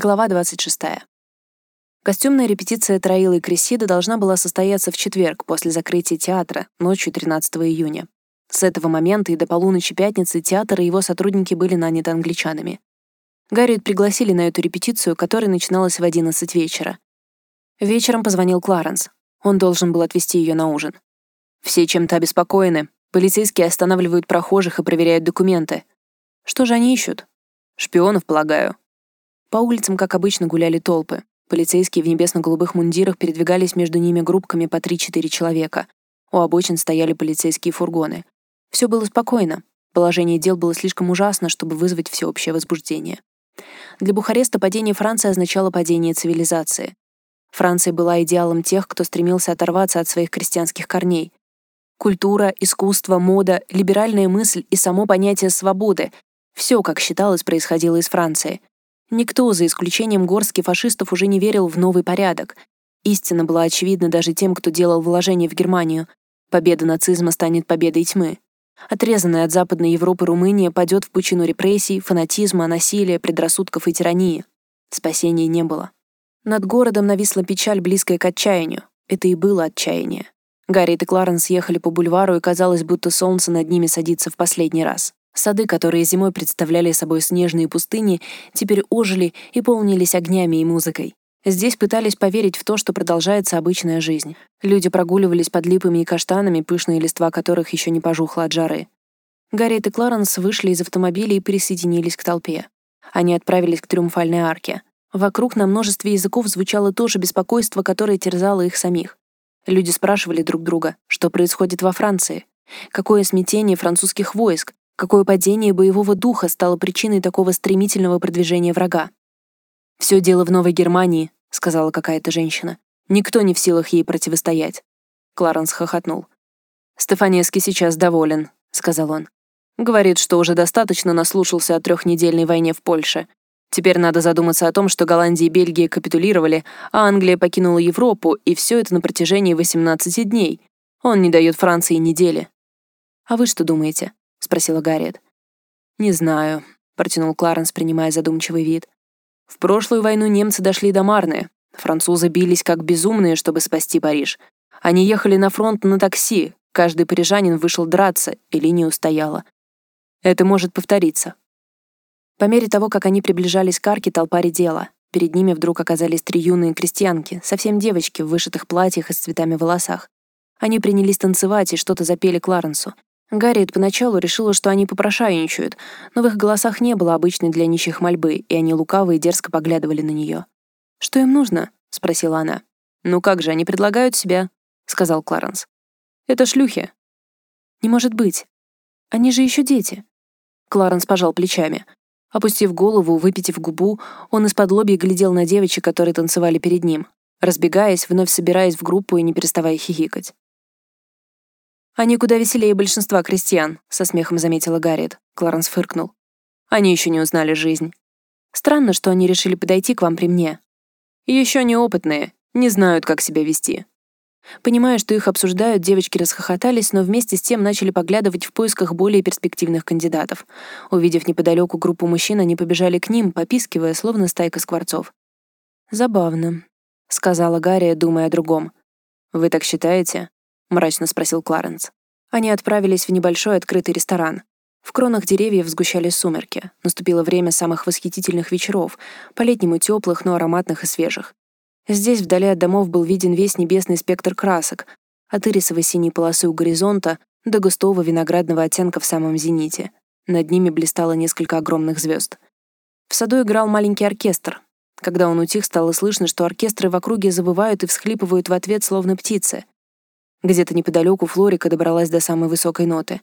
Глава 26. Костюмная репетиция Троила и Кресида должна была состояться в четверг после закрытия театра, ночью 13 июня. С этого момента и до полуночи пятницы театр и его сотрудники были наняты англичанами. Гарриет пригласили на эту репетицию, которая начиналась в 11 вечера. Вечером позвонил Кларенс. Он должен был отвезти ее на ужин. Все чем-то обеспокоены. Полицейские останавливают прохожих и проверяют документы. Что же они ищут? Шпионов, полагаю. По улицам, как обычно, гуляли толпы. Полицейские в небесно-голубых мундирах передвигались между ними группками по 3-4 человека. У обочин стояли полицейские фургоны. Все было спокойно. Положение дел было слишком ужасно, чтобы вызвать всеобщее возбуждение. Для Бухареста падение Франции означало падение цивилизации. Франция была идеалом тех, кто стремился оторваться от своих крестьянских корней. Культура, искусство, мода, либеральная мысль и само понятие свободы — все, как считалось, происходило из Франции. Никто, за исключением горстки фашистов, уже не верил в новый порядок. Истина была очевидна даже тем, кто делал вложения в Германию. Победа нацизма станет победой тьмы. Отрезанная от Западной Европы Румыния падет в пучину репрессий, фанатизма, насилия, предрассудков и тирании. Спасения не было. Над городом нависла печаль, близкая к отчаянию. Это и было отчаяние. Гарри и Кларенс ехали по бульвару, и казалось, будто солнце над ними садится в последний раз. Сады, которые зимой представляли собой снежные пустыни, теперь ожили и полнились огнями и музыкой. Здесь пытались поверить в то, что продолжается обычная жизнь. Люди прогуливались под липами и каштанами, пышные листва которых еще не пожухло от жары. Гарриет и Кларенс вышли из автомобиля и присоединились к толпе. Они отправились к Триумфальной арке. Вокруг на множестве языков звучало то же беспокойство, которое терзало их самих. Люди спрашивали друг друга, что происходит во Франции, какое смятение французских войск, Какое падение боевого духа стало причиной такого стремительного продвижения врага? «Все дело в Новой Германии», — сказала какая-то женщина. «Никто не в силах ей противостоять». Кларенс хохотнул. «Стефанески сейчас доволен», — сказал он. «Говорит, что уже достаточно наслушался о трехнедельной войне в Польше. Теперь надо задуматься о том, что Голландия и Бельгия капитулировали, а Англия покинула Европу, и все это на протяжении 18 дней. Он не дает Франции недели. А вы что думаете? — спросила Гарриет. «Не знаю», — протянул Кларенс, принимая задумчивый вид. «В прошлую войну немцы дошли до Марны. Французы бились как безумные, чтобы спасти Париж. Они ехали на фронт на такси. Каждый парижанин вышел драться, и линия устояла. Это может повториться». По мере того, как они приближались к арке, толпа редела. Перед ними вдруг оказались три юные крестьянки, совсем девочки в вышитых платьях и с цветами в волосах. Они принялись танцевать и что-то запели Кларенсу. Гарриет поначалу решила, что они попрошайничают, но в их голосах не было обычной для нищих мольбы, и они лукаво и дерзко поглядывали на нее. «Что им нужно?» — спросила она. «Ну как же, они предлагают себя», — сказал Кларенс. «Это шлюхи». «Не может быть. Они же еще дети». Кларенс пожал плечами. Опустив голову, выпитив губу, он из-под лобья глядел на девочек, которые танцевали перед ним, разбегаясь, вновь собираясь в группу и не переставая хихикать. «Они куда веселее большинства крестьян», — со смехом заметила Гарриет. Кларенс фыркнул. «Они еще не узнали жизнь. Странно, что они решили подойти к вам при мне. Еще неопытные, не знают, как себя вести». Понимая, что их обсуждают, девочки расхохотались, но вместе с тем начали поглядывать в поисках более перспективных кандидатов. Увидев неподалеку группу мужчин, они побежали к ним, попискивая, словно стайка скворцов. «Забавно», — сказала Гарри, думая о другом. «Вы так считаете?» — мрачно спросил Кларенс. Они отправились в небольшой открытый ресторан. В кронах деревьев сгущались сумерки. Наступило время самых восхитительных вечеров, по-летнему теплых, но ароматных и свежих. Здесь, вдали от домов, был виден весь небесный спектр красок, от ирисовой синей полосы у горизонта до густого виноградного оттенка в самом зените. Над ними блистало несколько огромных звезд. В саду играл маленький оркестр. Когда он утих, стало слышно, что оркестры в округе завывают и всхлипывают в ответ, словно птицы — где-то неподалеку Флорика добралась до самой высокой ноты.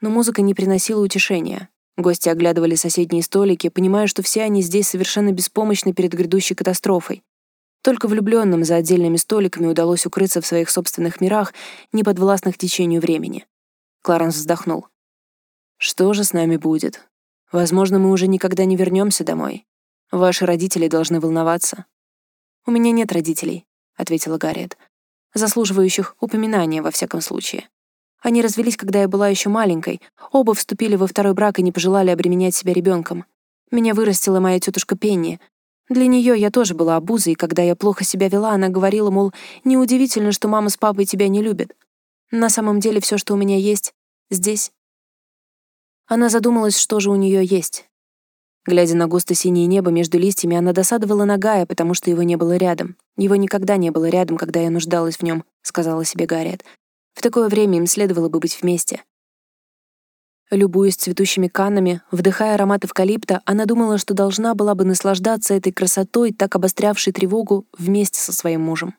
Но музыка не приносила утешения. Гости оглядывали соседние столики, понимая, что все они здесь совершенно беспомощны перед грядущей катастрофой. Только влюбленным за отдельными столиками удалось укрыться в своих собственных мирах, не подвластных течению времени. Кларенс вздохнул. «Что же с нами будет? Возможно, мы уже никогда не вернемся домой. Ваши родители должны волноваться». «У меня нет родителей», — ответила Гарриет заслуживающих упоминания во всяком случае. Они развелись, когда я была еще маленькой, оба вступили во второй брак и не пожелали обременять себя ребенком. Меня вырастила моя тетушка Пенни. Для нее я тоже была обузой, и когда я плохо себя вела, она говорила, мол, неудивительно, что мама с папой тебя не любят. На самом деле все, что у меня есть, здесь. Она задумалась, что же у нее есть. Глядя на густо-синее небо между листьями, она досадовала на Гая, потому что его не было рядом. Его никогда не было рядом, когда я нуждалась в нем, сказала себе Гарриет. В такое время им следовало бы быть вместе. Любуясь цветущими каннами, вдыхая аромат эвкалипта, она думала, что должна была бы наслаждаться этой красотой, так обострявшей тревогу, вместе со своим мужем.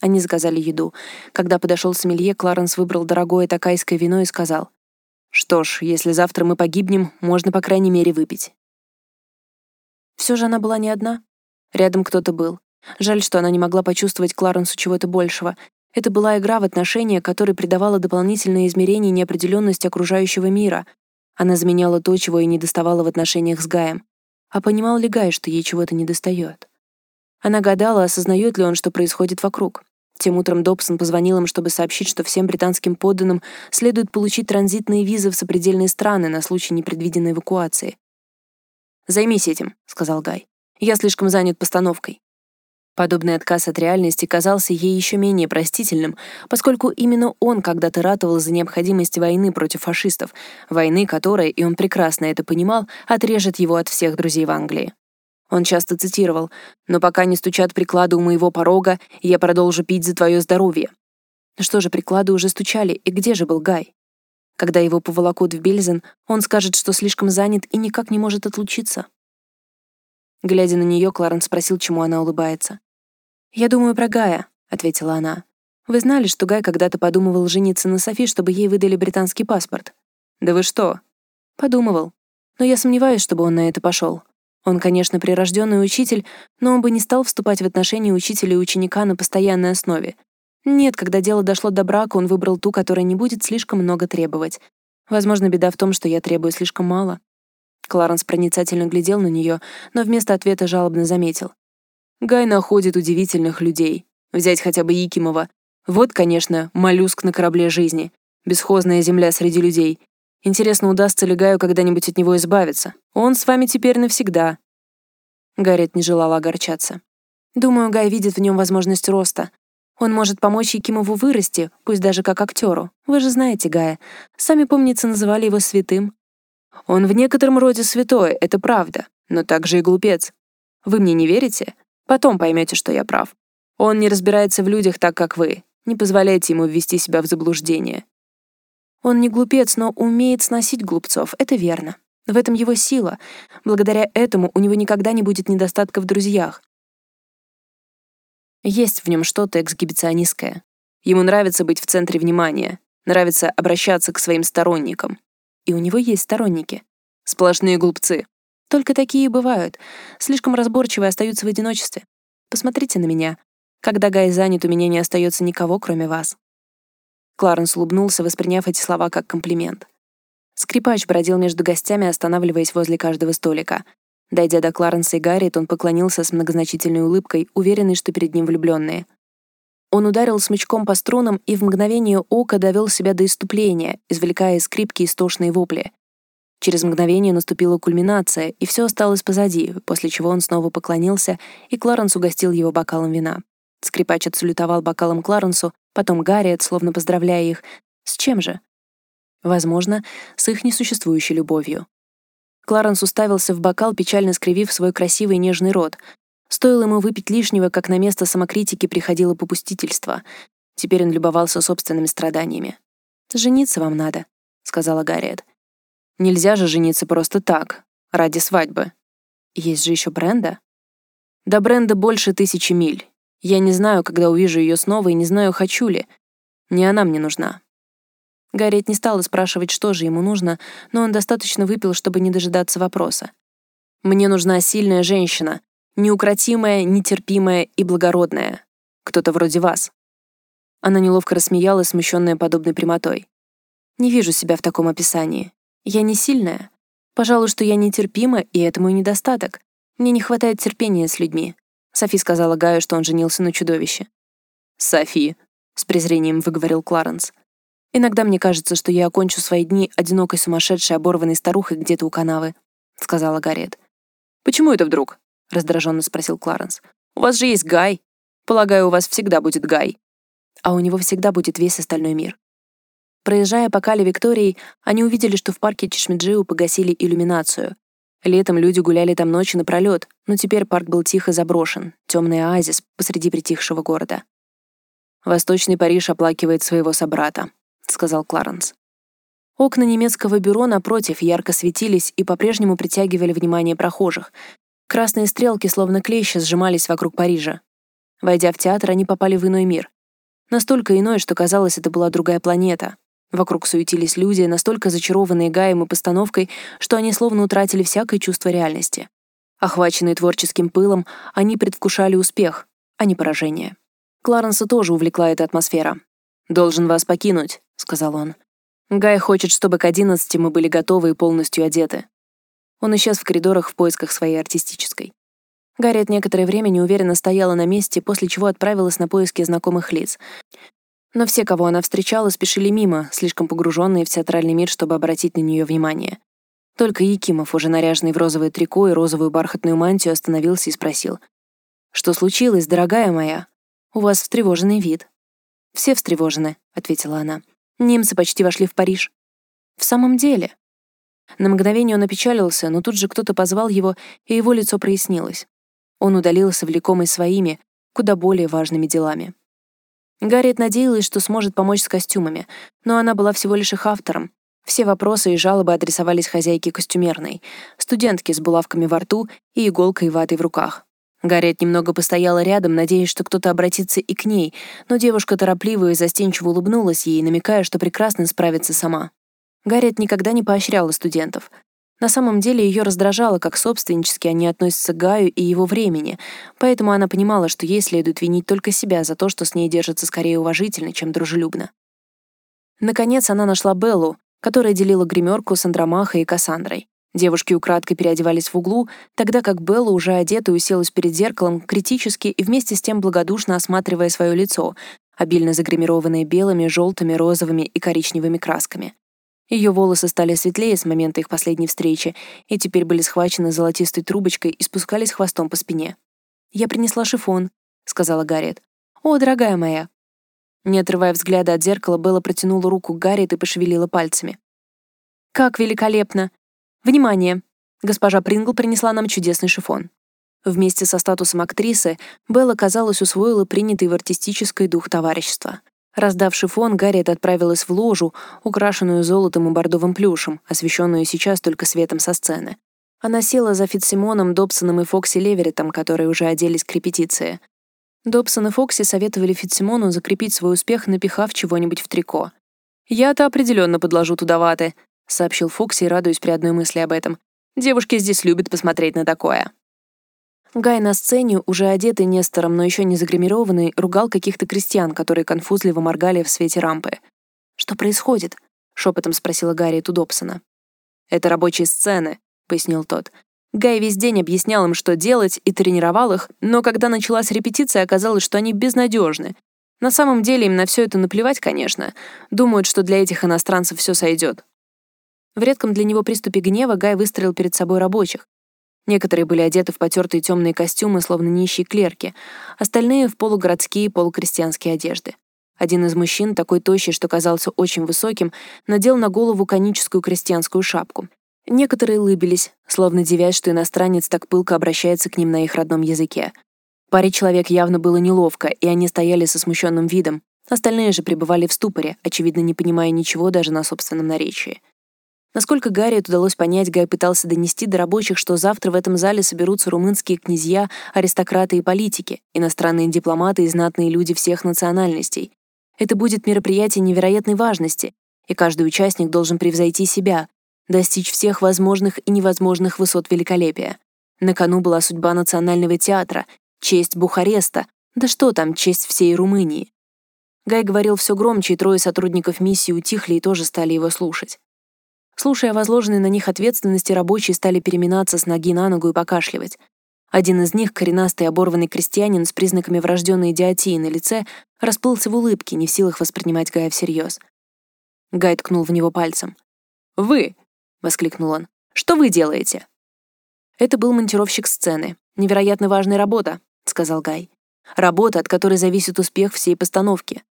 Они заказали еду. Когда подошел сомелье, Кларенс выбрал дорогое такайское вино и сказал, «Что ж, если завтра мы погибнем, можно, по крайней мере, выпить». Все же она была не одна. Рядом кто-то был. Жаль, что она не могла почувствовать Кларенсу чего-то большего. Это была игра в отношения, которая придавала дополнительное измерение неопределенности окружающего мира. Она заменяла то, чего ей недоставало в отношениях с Гаем. А понимал ли Гай, что ей чего-то недостает? Она гадала, осознает ли он, что происходит вокруг. Тем утром Добсон позвонил им, чтобы сообщить, что всем британским подданным следует получить транзитные визы в сопредельные страны на случай непредвиденной эвакуации. «Займись этим», — сказал Гай. «Я слишком занят постановкой». Подобный отказ от реальности казался ей еще менее простительным, поскольку именно он когда-то ратовал за необходимость войны против фашистов, войны которой, и он прекрасно это понимал, отрежет его от всех друзей в Англии. Он часто цитировал «Но пока не стучат приклады у моего порога, я продолжу пить за твое здоровье». Что же, приклады уже стучали, и где же был Гай? Когда его поволокут в Бельзен, он скажет, что слишком занят и никак не может отлучиться. Глядя на нее, Кларенс спросил, чему она улыбается. «Я думаю про Гая», — ответила она. «Вы знали, что Гай когда-то подумывал жениться на Софи, чтобы ей выдали британский паспорт?» «Да вы что?» «Подумывал. Но я сомневаюсь, чтобы он на это пошел. Он, конечно, прирожденный учитель, но он бы не стал вступать в отношения учителя и ученика на постоянной основе. Нет, когда дело дошло до брака, он выбрал ту, которая не будет слишком много требовать. Возможно, беда в том, что я требую слишком мало. Кларенс проницательно глядел на нее, но вместо ответа жалобно заметил. Гай находит удивительных людей. Взять хотя бы Якимова. Вот, конечно, моллюск на корабле жизни. Бесхозная земля среди людей. Интересно, удастся ли Гаю когда-нибудь от него избавиться? Он с вами теперь навсегда. Гарриет не желала огорчаться. Думаю, Гай видит в нем возможность роста. Он может помочь Якимову вырасти, пусть даже как актеру. Вы же знаете Гая. Сами, помнится, называли его святым. Он в некотором роде святой, это правда, но также и глупец. Вы мне не верите? Потом поймете, что я прав. Он не разбирается в людях так, как вы. Не позволяйте ему ввести себя в заблуждение. Он не глупец, но умеет сносить глупцов, это верно. В этом его сила. Благодаря этому у него никогда не будет недостатка в друзьях. Есть в нем что-то эксгибиционистское. Ему нравится быть в центре внимания, нравится обращаться к своим сторонникам. И у него есть сторонники. Сплошные глупцы. Только такие бывают. Слишком разборчивые остаются в одиночестве. Посмотрите на меня. Когда Гай занят, у меня не остается никого, кроме вас. Кларенс улыбнулся, восприняв эти слова как комплимент. Скрипач бродил между гостями, останавливаясь возле каждого столика. Дойдя до Кларенса и Гарриет, он поклонился с многозначительной улыбкой, уверенный, что перед ним влюбленные. Он ударил смычком по струнам и в мгновение ока довел себя до иступления, извлекая из скрипки истошные вопли. Через мгновение наступила кульминация, и все осталось позади, после чего он снова поклонился, и Кларенс угостил его бокалом вина. Скрипач отсалютовал бокалом Кларенсу, потом Гарриет, словно поздравляя их. С чем же? Возможно, с их несуществующей любовью. Кларенс уставился в бокал, печально скривив свой красивый нежный рот. Стоило ему выпить лишнего, как на место самокритики приходило попустительство. Теперь он любовался собственными страданиями. «Жениться вам надо», — сказала Гарриет. «Нельзя же жениться просто так, ради свадьбы. Есть же еще Бренда». «До Бренда больше тысячи миль. Я не знаю, когда увижу ее снова, и не знаю, хочу ли. Не она мне нужна. Гарриет не стала спрашивать, что же ему нужно, но он достаточно выпил, чтобы не дожидаться вопроса. «Мне нужна сильная женщина, неукротимая, нетерпимая и благородная. Кто-то вроде вас». Она неловко рассмеялась, смущенная подобной прямотой. «Не вижу себя в таком описании. Я не сильная. Пожалуй, что я нетерпима, и это мой недостаток. Мне не хватает терпения с людьми». Софи сказала Гаю, что он женился на чудовище. «Софи», — с презрением выговорил Кларенс. «Иногда мне кажется, что я окончу свои дни одинокой сумасшедшей оборванной старухой где-то у канавы», — сказала Гарриет. «Почему это вдруг?» — раздраженно спросил Кларенс. «У вас же есть Гай. Полагаю, у вас всегда будет Гай». А у него всегда будет весь остальной мир. Проезжая по Кале Виктории, они увидели, что в парке Чешмеджиу погасили иллюминацию. Летом люди гуляли там ночи напролёт, но теперь парк был тихо заброшен, темный оазис посреди притихшего города. «Восточный Париж оплакивает своего собрата», — сказал Кларенс. Окна немецкого бюро напротив ярко светились и по-прежнему притягивали внимание прохожих. Красные стрелки, словно клещи, сжимались вокруг Парижа. Войдя в театр, они попали в иной мир. Настолько иной, что казалось, это была другая планета. Вокруг суетились люди, настолько зачарованные Гаем и постановкой, что они словно утратили всякое чувство реальности. Охваченные творческим пылом, они предвкушали успех, а не поражение. Кларенса тоже увлекла эта атмосфера. «Должен вас покинуть», — сказал он. Гай хочет, чтобы к одиннадцати мы были готовы и полностью одеты. Он исчез в коридорах в поисках своей артистической. Гарриет некоторое время неуверенно стояла на месте, после чего отправилась на поиски знакомых лиц. Но все, кого она встречала, спешили мимо, слишком погруженные в театральный мир, чтобы обратить на нее внимание. Только Якимов, уже наряженный в розовое трико и розовую бархатную мантию, остановился и спросил. «Что случилось, дорогая моя? У вас встревоженный вид». «Все встревожены», — ответила она. Немцы почти вошли в Париж. В самом деле. На мгновение он опечалился, но тут же кто-то позвал его, и его лицо прояснилось. Он удалился, влекомый своими, куда более важными делами. Гарриет надеялась, что сможет помочь с костюмами, но она была всего лишь их автором. Все вопросы и жалобы адресовались хозяйке костюмерной, студентке с булавками во рту и иголкой ватой в руках. Гарриет немного постояла рядом, надеясь, что кто-то обратится и к ней, но девушка торопливо и застенчиво улыбнулась ей, намекая, что прекрасно справится сама. Гарриет никогда не поощряла студентов. На самом деле ее раздражало, как собственнически они относятся к Гаю и его времени, поэтому она понимала, что ей следует винить только себя за то, что с ней держатся скорее уважительно, чем дружелюбно. Наконец она нашла Беллу, которая делила гримерку с Андромахой и Кассандрой. Девушки украдкой переодевались в углу, тогда как Белла, уже одетая, уселась перед зеркалом, критически и вместе с тем благодушно осматривая свое лицо, обильно загримированное белыми, желтыми, розовыми и коричневыми красками. Ее волосы стали светлее с момента их последней встречи и теперь были схвачены золотистой трубочкой и спускались хвостом по спине. «Я принесла шифон», — сказала Гарриет. «О, дорогая моя!» Не отрывая взгляда от зеркала, Белла протянула руку к Гарриет и пошевелила пальцами. «Как великолепно! Внимание! Госпожа Прингл принесла нам чудесный шифон. Вместе со статусом актрисы Белла, казалось, усвоила принятый в артистической дух товарищества. Раздав шифон, Гарриет отправилась в ложу, украшенную золотом и бордовым плюшем, освещенную сейчас только светом со сцены. Она села за Фитсимоном, Добсоном и Фокси Леверетом, которые уже оделись к репетиции. Добсон и Фокси советовали Фитсимону закрепить свой успех, напихав чего-нибудь в трико. «Я-то определенно подложу туда ваты», — сообщил Фокси, радуясь при одной мысли об этом. «Девушки здесь любят посмотреть на такое». Гай на сцене, уже одетый Нестором, но еще не загримированный, ругал каких-то крестьян, которые конфузливо моргали в свете рампы. «Что происходит?» — шепотом спросила Гарри у Добсона. «Это рабочие сцены», — пояснил тот. Гай весь день объяснял им, что делать, и тренировал их, но когда началась репетиция, оказалось, что они безнадежны. На самом деле им на все это наплевать, конечно. Думают, что для этих иностранцев все сойдет. В редком для него приступе гнева Гай выстроил перед собой рабочих. Некоторые были одеты в потертые темные костюмы, словно нищие клерки, остальные — в полугородские, полукрестьянские одежды. Один из мужчин, такой тощий, что казался очень высоким, надел на голову коническую крестьянскую шапку. Некоторые улыбились, словно дивясь, что иностранец так пылко обращается к ним на их родном языке. Паре человек явно было неловко, и они стояли со смущенным видом. Остальные же пребывали в ступоре, очевидно, не понимая ничего даже на собственном наречии. Насколько Гарриет удалось понять, Гай пытался донести до рабочих, что завтра в этом зале соберутся румынские князья, аристократы и политики, иностранные дипломаты и знатные люди всех национальностей. Это будет мероприятие невероятной важности, и каждый участник должен превзойти себя, достичь всех возможных и невозможных высот великолепия. На кону была судьба национального театра, честь Бухареста, да что там, честь всей Румынии. Гай говорил все громче, и трое сотрудников миссии утихли и тоже стали его слушать. Слушая возложенные на них ответственности, рабочие стали переминаться с ноги на ногу и покашливать. Один из них, коренастый оборванный крестьянин с признаками врожденной идиотии на лице, расплылся в улыбке, не в силах воспринимать Гая всерьез. Гай ткнул в него пальцем. «Вы!» — воскликнул он. «Что вы делаете?» Это был монтировщик сцены, Невероятно важная работа», — сказал Гай. «Работа, от которой зависит успех всей постановки».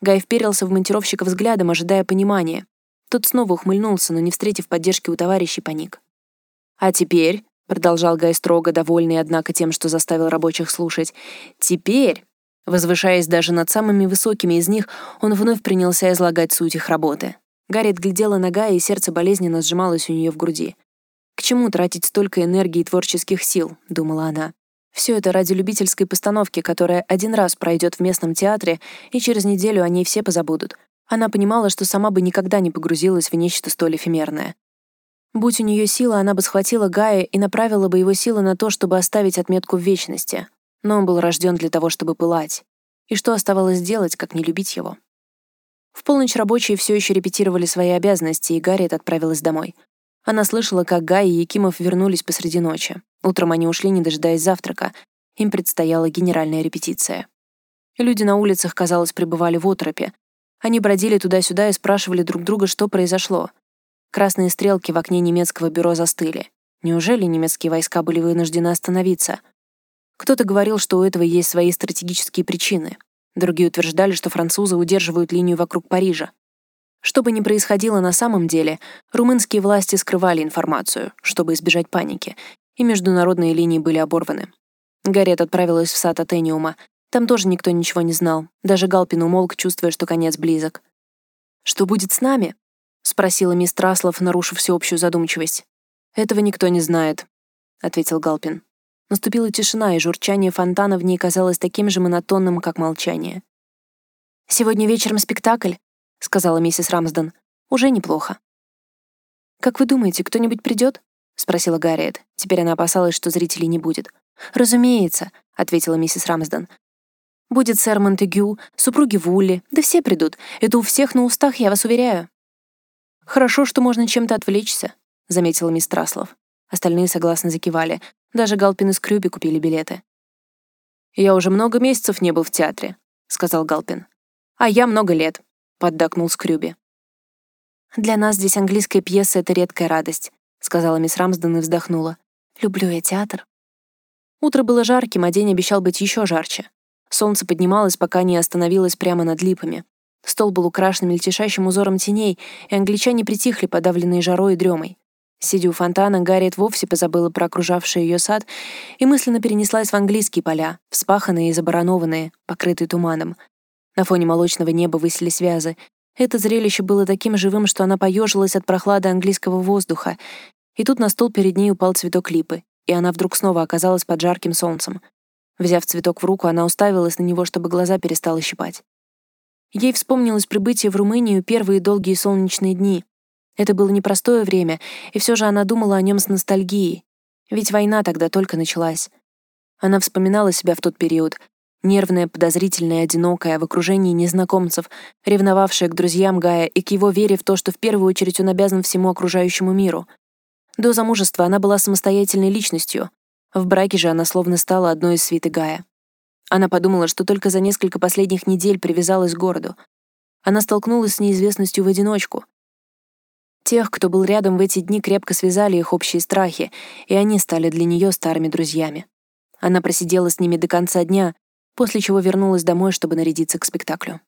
Гай вперился в монтировщика взглядом, ожидая понимания. Тот снова ухмыльнулся, но, не встретив поддержки у товарищей, паник. «А теперь», — продолжал Гай строго, довольный, однако, тем, что заставил рабочих слушать, «теперь Возвышаясь даже над самыми высокими из них, он вновь принялся излагать суть их работы. Гарриет глядела на Гая, и сердце болезненно сжималось у нее в груди. «К чему тратить столько энергии и творческих сил?» — думала она. Все это ради любительской постановки, которая один раз пройдет в местном театре, и через неделю о ней все позабудут. Она понимала, что сама бы никогда не погрузилась в нечто столь эфемерное. Будь у нее сила, она бы схватила Гая и направила бы его силы на то, чтобы оставить отметку в вечности но он был рожден для того, чтобы пылать. И что оставалось делать, как не любить его? В полночь рабочие все еще репетировали свои обязанности, и Гарриет отправилась домой. Она слышала, как Гай и Якимов вернулись посреди ночи. Утром они ушли, не дожидаясь завтрака. Им предстояла генеральная репетиция. Люди на улицах, казалось, пребывали в оторопе. Они бродили туда-сюда и спрашивали друг друга, что произошло. Красные стрелки в окне немецкого бюро застыли. Неужели немецкие войска были вынуждены остановиться? Кто-то говорил, что у этого есть свои стратегические причины. Другие утверждали, что французы удерживают линию вокруг Парижа. Что бы ни происходило на самом деле, румынские власти скрывали информацию, чтобы избежать паники, и международные линии были оборваны. Гарриет отправилась в сад Атениума. Там тоже никто ничего не знал. Даже Галпин умолк, чувствуя, что конец близок. «Что будет с нами?» — спросила мисс Траслов, нарушив всеобщую задумчивость. «Этого никто не знает», — ответил Галпин. Наступила тишина, и журчание фонтана в ней казалось таким же монотонным, как молчание. «Сегодня вечером спектакль», — сказала миссис Рамсден. «Уже неплохо». «Как вы думаете, кто-нибудь придет?» — спросила Гарриет. Теперь она опасалась, что зрителей не будет. «Разумеется», — ответила миссис Рамсден. «Будет сэр Монтегю, супруги Вулли, да все придут. Это у всех на устах, я вас уверяю». «Хорошо, что можно чем-то отвлечься», — заметила мисс Траслов. Остальные согласно закивали. Даже Галпин и Скрюби купили билеты. «Я уже много месяцев не был в театре», — сказал Галпин. «А я много лет», — поддакнул Скрюби. «Для нас здесь английская пьеса — это редкая радость», — сказала мисс Рамсден и вздохнула. «Люблю я театр». Утро было жарким, а день обещал быть еще жарче. Солнце поднималось, пока не остановилось прямо над липами. Стол был украшен мельтешащим узором теней, и англичане притихли, подавленные жарой и дремой. Сидя у фонтана, Гарриет вовсе позабыла про окружавший ее сад и мысленно перенеслась в английские поля, вспаханные и забаранованные, покрытые туманом. На фоне молочного неба высились вязы. Это зрелище было таким живым, что она поежилась от прохлады английского воздуха. И тут на стол перед ней упал цветок липы, и она вдруг снова оказалась под жарким солнцем. Взяв цветок в руку, она уставилась на него, чтобы глаза перестала щипать. Ей вспомнилось прибытие в Румынию первые долгие солнечные дни, это было непростое время, и все же она думала о нем с ностальгией. Ведь война тогда только началась. Она вспоминала себя в тот период, нервная, подозрительная, одинокая, в окружении незнакомцев, ревновавшая к друзьям Гая и к его вере в то, что в первую очередь он обязан всему окружающему миру. До замужества она была самостоятельной личностью. В браке же она словно стала одной из свиты Гая. Она подумала, что только за несколько последних недель привязалась к городу. Она столкнулась с неизвестностью в одиночку, Тех, кто был рядом в эти дни, крепко связали их общие страхи, и они стали для нее старыми друзьями. Она просидела с ними до конца дня, после чего вернулась домой, чтобы нарядиться к спектаклю.